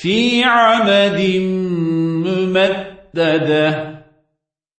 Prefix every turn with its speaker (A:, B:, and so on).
A: في عمد ممددة.